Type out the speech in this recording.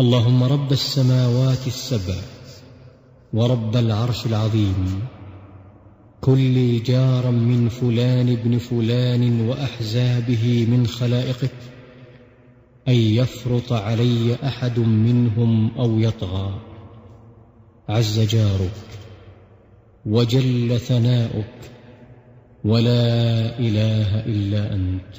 اللهم رب السماوات السبع ورب العرش العظيم كل جارا من فلان ابن فلان وأحزابه من خلائقك أن يفرط علي أحد منهم أو يطغى عز جارك وجل ثناؤك ولا إله إلا أنت